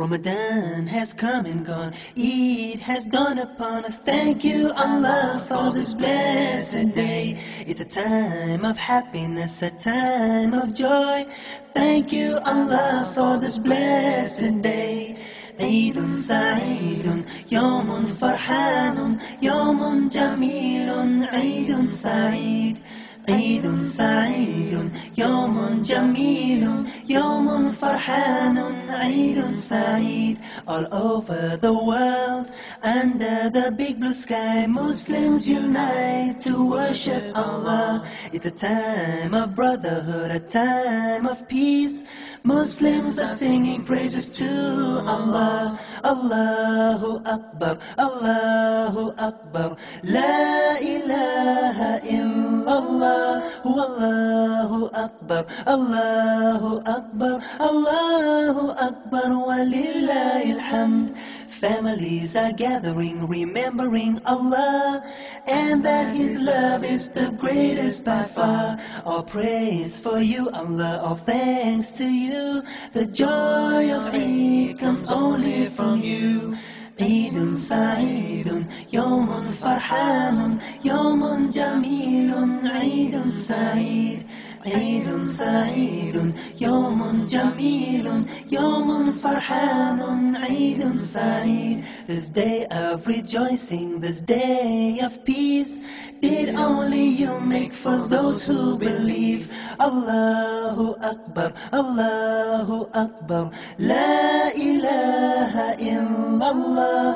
Ramadan has come and gone, Eid has dawned upon us. Thank you, Allah, for this blessed day. It's a time of happiness, a time of joy. Thank you, Allah, for this blessed day. عيد سعيد يوم فرحان يوم جميل عيد سعيد عيد سعيد يوم جميل يوم فرحان عيد سعيد all over the world under the big blue sky Muslims unite to worship Allah it's a time of brotherhood a time of peace Muslims are singing praises to Allah. Allahu Akbar Allahu Akbar. La ilaha illallah. Wallahu Akbar Allahu Akbar. Allahu Akbar Walillahil hamd Families are gathering, remembering Allah, and that His love is the greatest by far. All praise for you, Allah, all thanks to you. The joy of Eid comes only from you. عيد سعيد يوم فرحان يوم جميل عيد سعيد عيد سعيد يوم جميل يوم فرحان عيد سعيد This day of rejoicing, this day of peace Did only you make for those who believe Allahu Akbar, Allahu Akbar La ilaha illallah الله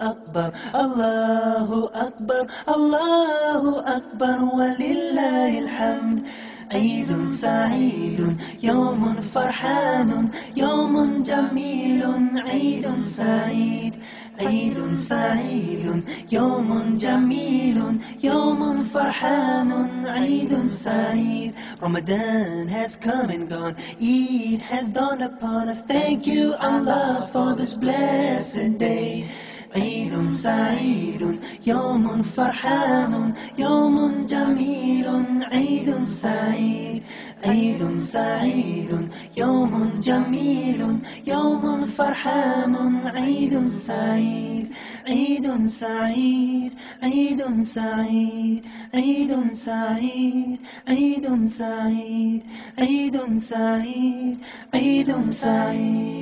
أكبر الله أكبر الله أكبر ولله الحمد. عيد سعيد يوم فرحان يوم جميل عيد سعيد. عيد سعيد يوم جميل يوم فرحان عيد سعيد Ramadan has come and gone Eid has dawned upon us Thank you Allah for this blessed day عيد سعيد يوم فرحان يوم جميل عيد سعيد عيد سعيد جميل يوم فرحان عيد سعيد عيد سعيد عيد سعيد عيد سعيد عيد سعيد عيد سعيد عيد سعيد.